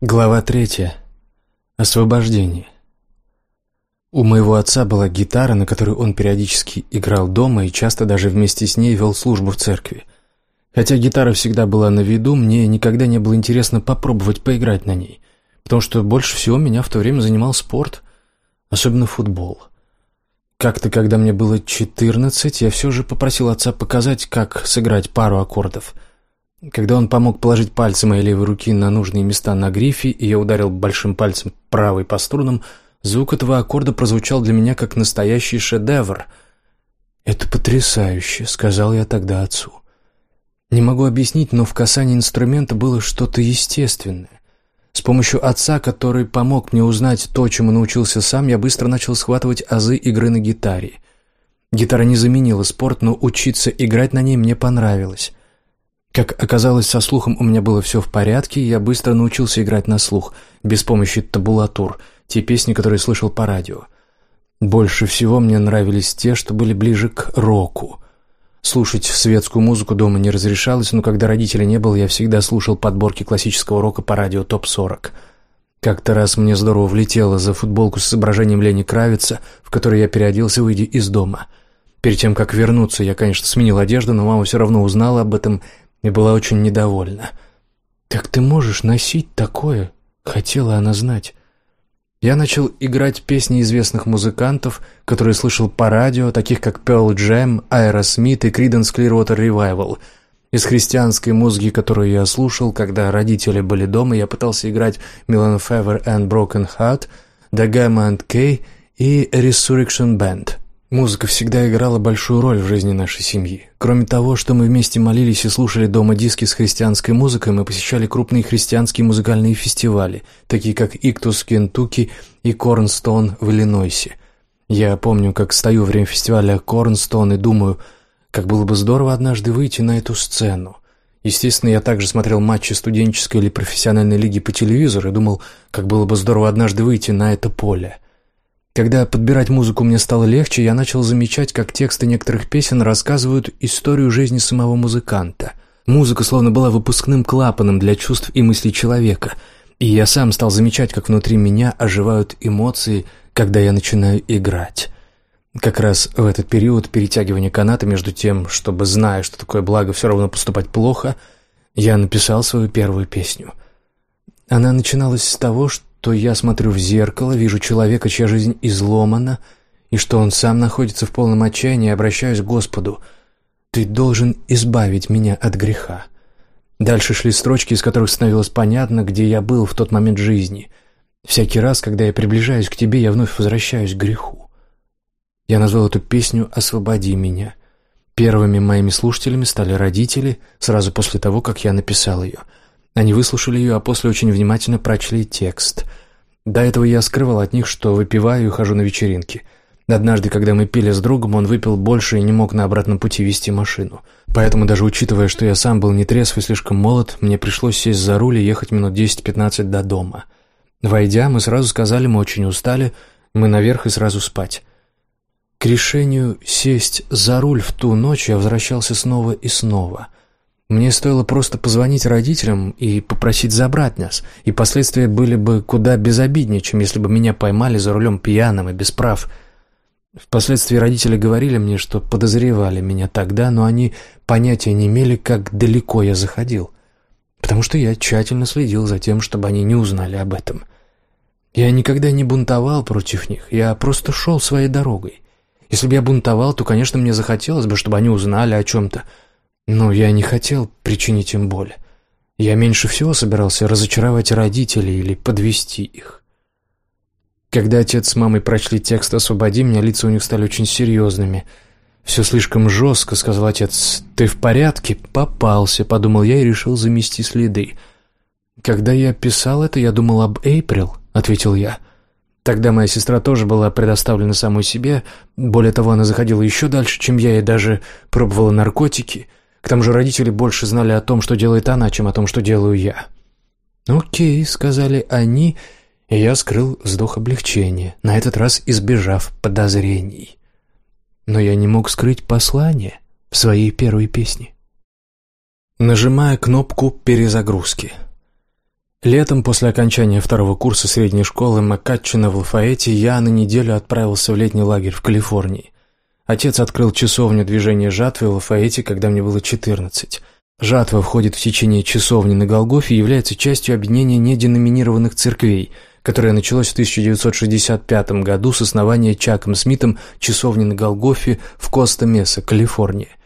Глава третья. Освобождение. У моего отца была гитара, на которой он периодически играл дома и часто даже вместе с ней вел службу в церкви. Хотя гитара всегда была на виду, мне никогда не было интересно попробовать поиграть на ней, потому что больше всего меня в то время занимал спорт, особенно футбол. Как-то, когда мне было четырнадцать, я все же попросил отца показать, как сыграть пару аккордов – когда он помог положить пальцы моей левой руки на нужные места на грифе, и я ударил большим пальцем правой по струнам, звук этого аккорда прозвучал для меня как настоящий шедевр. «Это потрясающе», — сказал я тогда отцу. Не могу объяснить, но в касании инструмента было что-то естественное. С помощью отца, который помог мне узнать то, чему научился сам, я быстро начал схватывать азы игры на гитаре. Гитара не заменила спорт, но учиться играть на ней мне понравилось. Как оказалось, со слухом у меня было все в порядке, я быстро научился играть на слух, без помощи табулатур, те песни, которые слышал по радио. Больше всего мне нравились те, что были ближе к року. Слушать светскую музыку дома не разрешалось, но когда родителей не было, я всегда слушал подборки классического рока по радио ТОП-40. Как-то раз мне здорово влетело за футболку с изображением Лени Кравица, в которой я переоделся, выйдя из дома. Перед тем, как вернуться, я, конечно, сменил одежду, но мама все равно узнала об этом и была очень недовольна. «Как ты можешь носить такое?» — хотела она знать. Я начал играть песни известных музыкантов, которые слышал по радио, таких как Pearl Jam, Aerosmith и Creedence Clearwater Revival. Из христианской музыки, которую я слушал, когда родители были дома, я пытался играть Milan Fever and Broken Heart, The Gamma and Kay и Resurrection Band. Музыка всегда играла большую роль в жизни нашей семьи. Кроме того, что мы вместе молились и слушали дома диски с христианской музыкой, мы посещали крупные христианские музыкальные фестивали, такие как «Иктус» в и «Корнстон» в Иллинойсе. Я помню, как стою во время фестиваля «Корнстон» и думаю, как было бы здорово однажды выйти на эту сцену. Естественно, я также смотрел матчи студенческой или профессиональной лиги по телевизору и думал, как было бы здорово однажды выйти на это поле – когда подбирать музыку мне стало легче, я начал замечать, как тексты некоторых песен рассказывают историю жизни самого музыканта. Музыка словно была выпускным клапаном для чувств и мыслей человека, и я сам стал замечать, как внутри меня оживают эмоции, когда я начинаю играть. Как раз в этот период перетягивания каната между тем, чтобы, зная, что такое благо, все равно поступать плохо, я написал свою первую песню. Она начиналась с того, что то я смотрю в зеркало, вижу человека, чья жизнь изломана, и что он сам находится в полном отчаянии, обращаюсь к Господу. «Ты должен избавить меня от греха». Дальше шли строчки, из которых становилось понятно, где я был в тот момент жизни. Всякий раз, когда я приближаюсь к тебе, я вновь возвращаюсь к греху. Я назвал эту песню «Освободи меня». Первыми моими слушателями стали родители, сразу после того, как я написал ее – они выслушали ее, а после очень внимательно прочли текст. До этого я скрывал от них, что выпиваю и хожу на вечеринки. Однажды, когда мы пили с другом, он выпил больше и не мог на обратном пути вести машину. Поэтому, даже учитывая, что я сам был не трезв и слишком молод, мне пришлось сесть за руль и ехать минут 10-15 до дома. Войдя, мы сразу сказали, мы очень устали, мы наверх и сразу спать. К решению сесть за руль в ту ночь я возвращался снова и снова – мне стоило просто позвонить родителям и попросить забрать нас, и последствия были бы куда безобиднее, чем если бы меня поймали за рулем пьяным и без прав. Впоследствии родители говорили мне, что подозревали меня тогда, но они понятия не имели, как далеко я заходил, потому что я тщательно следил за тем, чтобы они не узнали об этом. Я никогда не бунтовал против них, я просто шел своей дорогой. Если бы я бунтовал, то, конечно, мне захотелось бы, чтобы они узнали о чем-то, но я не хотел причинить им боль. Я меньше всего собирался разочаровать родителей или подвести их. Когда отец с мамой прочли текст «Освободи меня», лица у них стали очень серьезными. «Все слишком жестко», — сказал отец. «Ты в порядке?» «Попался», — подумал я и решил замести следы. «Когда я писал это, я думал об Эйприл», — ответил я. Тогда моя сестра тоже была предоставлена самой себе. Более того, она заходила еще дальше, чем я, и даже пробовала наркотики — к тому же родители больше знали о том, что делает она, чем о том, что делаю я. «Окей», — сказали они, и я скрыл вздох облегчения, на этот раз избежав подозрений. Но я не мог скрыть послание в своей первой песне. Нажимая кнопку перезагрузки. Летом, после окончания второго курса средней школы Маккатчина в Лафаэте, я на неделю отправился в летний лагерь в Калифорнии. Отец открыл часовню движения жатвы в Лафаэте, когда мне было 14. Жатва входит в течение часовни на Голгофе и является частью объединения неденоминированных церквей, которое началось в 1965 году с основания Чаком Смитом часовни на Голгофе в Коста-Меса, Калифорния.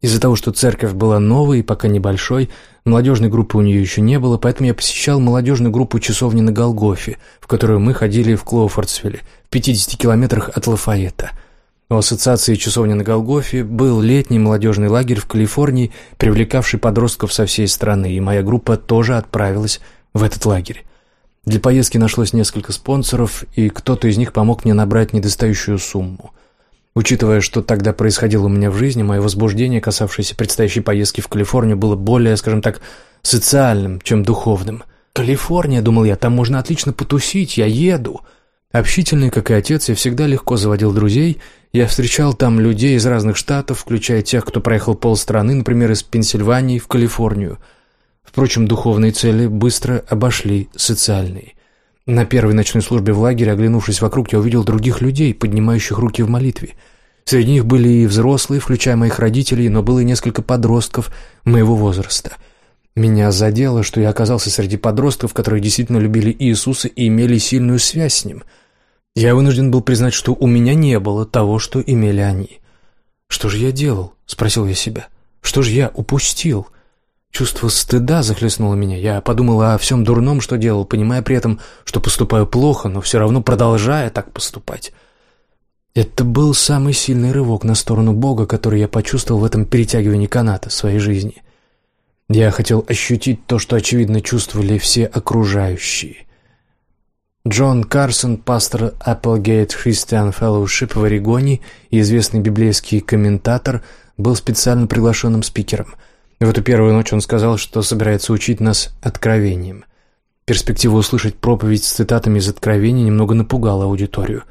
Из-за того, что церковь была новой и пока небольшой, молодежной группы у нее еще не было, поэтому я посещал молодежную группу часовни на Голгофе, в которую мы ходили в Клоуфордсвилле, в 50 километрах от Лафайета. У ассоциации часовни на Голгофе был летний молодежный лагерь в Калифорнии, привлекавший подростков со всей страны, и моя группа тоже отправилась в этот лагерь. Для поездки нашлось несколько спонсоров, и кто-то из них помог мне набрать недостающую сумму – Учитывая, что тогда происходило у меня в жизни, мое возбуждение, касавшееся предстоящей поездки в Калифорнию, было более, скажем так, социальным, чем духовным. «Калифорния», — думал я, — «там можно отлично потусить, я еду». Общительный, как и отец, я всегда легко заводил друзей. Я встречал там людей из разных штатов, включая тех, кто проехал полстраны, например, из Пенсильвании в Калифорнию. Впрочем, духовные цели быстро обошли социальные. На первой ночной службе в лагере, оглянувшись вокруг, я увидел других людей, поднимающих руки в молитве. Среди них были и взрослые, включая моих родителей, но было и несколько подростков моего возраста. Меня задело, что я оказался среди подростков, которые действительно любили Иисуса и имели сильную связь с Ним. Я вынужден был признать, что у меня не было того, что имели они. «Что же я делал?» — спросил я себя. «Что же я упустил?» Чувство стыда захлестнуло меня. Я подумал о всем дурном, что делал, понимая при этом, что поступаю плохо, но все равно продолжая так поступать. Это был самый сильный рывок на сторону Бога, который я почувствовал в этом перетягивании каната своей жизни. Я хотел ощутить то, что, очевидно, чувствовали все окружающие. Джон Карсон, пастор Applegate Christian Fellowship в Орегоне и известный библейский комментатор, был специально приглашенным спикером – в эту первую ночь он сказал, что собирается учить нас откровением. Перспектива услышать проповедь с цитатами из откровений немного напугала аудиторию.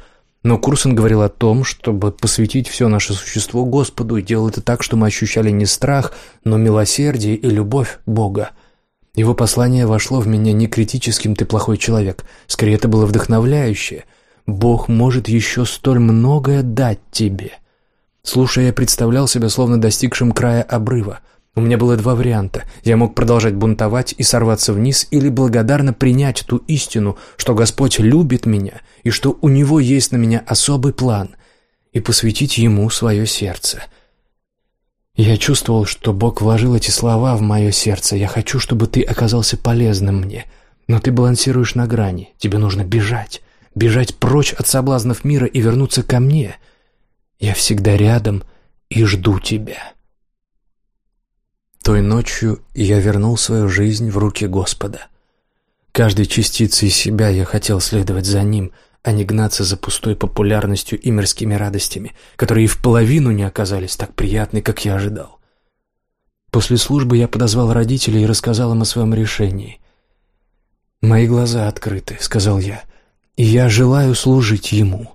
Но Курсон говорил о том, чтобы посвятить все наше существо Господу и делал это так, что мы ощущали не страх, но милосердие и любовь Бога. Его послание вошло в меня не критическим «ты плохой человек», скорее это было вдохновляющее. «Бог может еще столь многое дать тебе». Слушая, я представлял себя словно достигшим края обрыва – у меня было два варианта. Я мог продолжать бунтовать и сорваться вниз, или благодарно принять ту истину, что Господь любит меня и что у Него есть на меня особый план, и посвятить Ему свое сердце. Я чувствовал, что Бог вложил эти слова в мое сердце. Я хочу, чтобы ты оказался полезным мне. Но ты балансируешь на грани. Тебе нужно бежать. Бежать прочь от соблазнов мира и вернуться ко мне. Я всегда рядом и жду тебя». Той ночью я вернул свою жизнь в руки Господа. Каждой частицей себя я хотел следовать за Ним, а не гнаться за пустой популярностью и мирскими радостями, которые и в половину не оказались так приятны, как я ожидал. После службы я подозвал родителей и рассказал им о своем решении. «Мои глаза открыты», — сказал я, — «и я желаю служить Ему».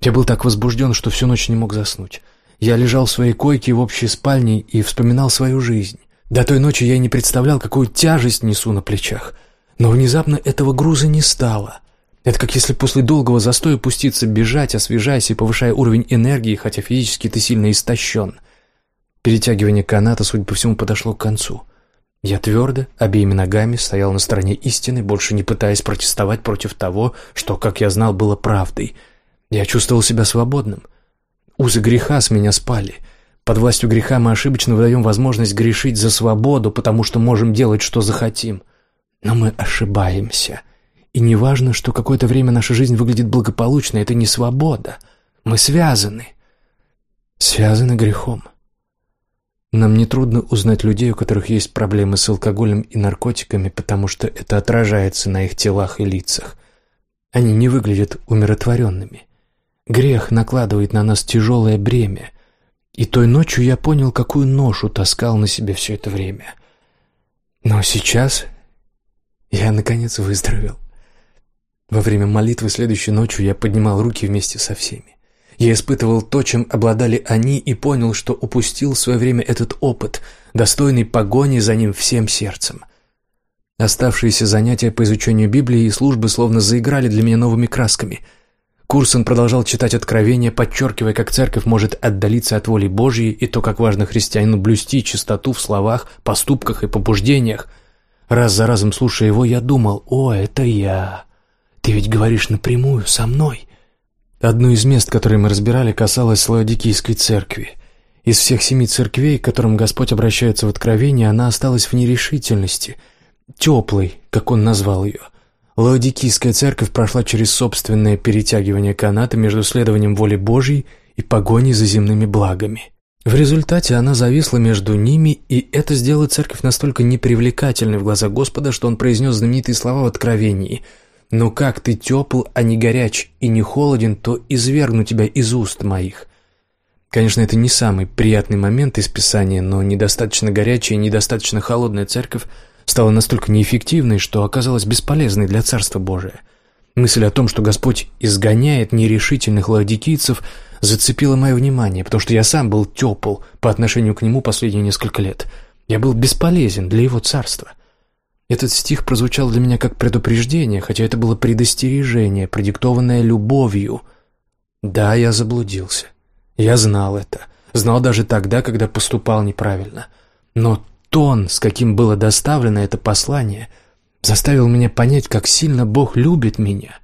Я был так возбужден, что всю ночь не мог заснуть. Я лежал в своей койке в общей спальне и вспоминал свою жизнь. До той ночи я не представлял, какую тяжесть несу на плечах. Но внезапно этого груза не стало. Это как если после долгого застоя пуститься бежать, освежаясь и повышая уровень энергии, хотя физически ты сильно истощен. Перетягивание каната, судя по всему, подошло к концу. Я твердо, обеими ногами, стоял на стороне истины, больше не пытаясь протестовать против того, что, как я знал, было правдой. Я чувствовал себя свободным — Узы греха с меня спали. Под властью греха мы ошибочно выдаем возможность грешить за свободу, потому что можем делать, что захотим. Но мы ошибаемся. И не важно, что какое-то время наша жизнь выглядит благополучно, это не свобода. Мы связаны. Связаны грехом. Нам нетрудно узнать людей, у которых есть проблемы с алкоголем и наркотиками, потому что это отражается на их телах и лицах. Они не выглядят умиротворенными. Грех накладывает на нас тяжелое бремя. И той ночью я понял, какую ношу таскал на себе все это время. Но сейчас я, наконец, выздоровел. Во время молитвы следующей ночью я поднимал руки вместе со всеми. Я испытывал то, чем обладали они, и понял, что упустил в свое время этот опыт, достойный погони за ним всем сердцем. Оставшиеся занятия по изучению Библии и службы словно заиграли для меня новыми красками. Курсон продолжал читать Откровения, подчеркивая, как церковь может отдалиться от воли Божьей и то, как важно христианину блюсти чистоту в словах, поступках и побуждениях. Раз за разом слушая его, я думал, «О, это я! Ты ведь говоришь напрямую со мной!» Одно из мест, которые мы разбирали, касалось Лаодикийской церкви. Из всех семи церквей, к которым Господь обращается в Откровении, она осталась в нерешительности, теплой, как Он назвал ее. Лаодикийская церковь прошла через собственное перетягивание каната между следованием воли Божьей и погоней за земными благами. В результате она зависла между ними, и это сделало церковь настолько непривлекательной в глаза Господа, что Он произнес знаменитые слова в Откровении – но как ты тепл, а не горяч, и не холоден, то извергну тебя из уст моих». Конечно, это не самый приятный момент из Писания, но недостаточно горячая и недостаточно холодная церковь стала настолько неэффективной, что оказалась бесполезной для Царства Божия. Мысль о том, что Господь изгоняет нерешительных лаодикийцев, зацепила мое внимание, потому что я сам был тепл по отношению к нему последние несколько лет. Я был бесполезен для его царства. Этот стих прозвучал для меня как предупреждение, хотя это было предостережение, продиктованное любовью. Да, я заблудился. Я знал это. Знал даже тогда, когда поступал неправильно. Но тон, с каким было доставлено это послание, заставил меня понять, как сильно Бог любит меня.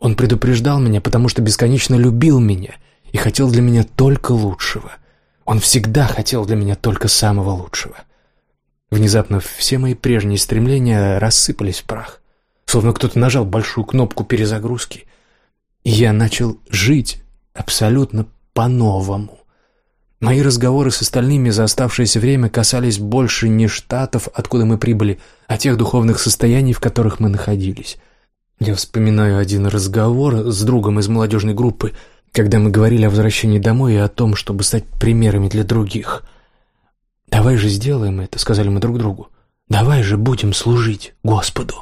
Он предупреждал меня, потому что бесконечно любил меня и хотел для меня только лучшего. Он всегда хотел для меня только самого лучшего. — Внезапно все мои прежние стремления рассыпались в прах, словно кто-то нажал большую кнопку перезагрузки, и я начал жить абсолютно по-новому. Мои разговоры с остальными за оставшееся время касались больше не штатов, откуда мы прибыли, а тех духовных состояний, в которых мы находились. Я вспоминаю один разговор с другом из молодежной группы, когда мы говорили о возвращении домой и о том, чтобы стать примерами для других – «Давай же сделаем это», — сказали мы друг другу. «Давай же будем служить Господу».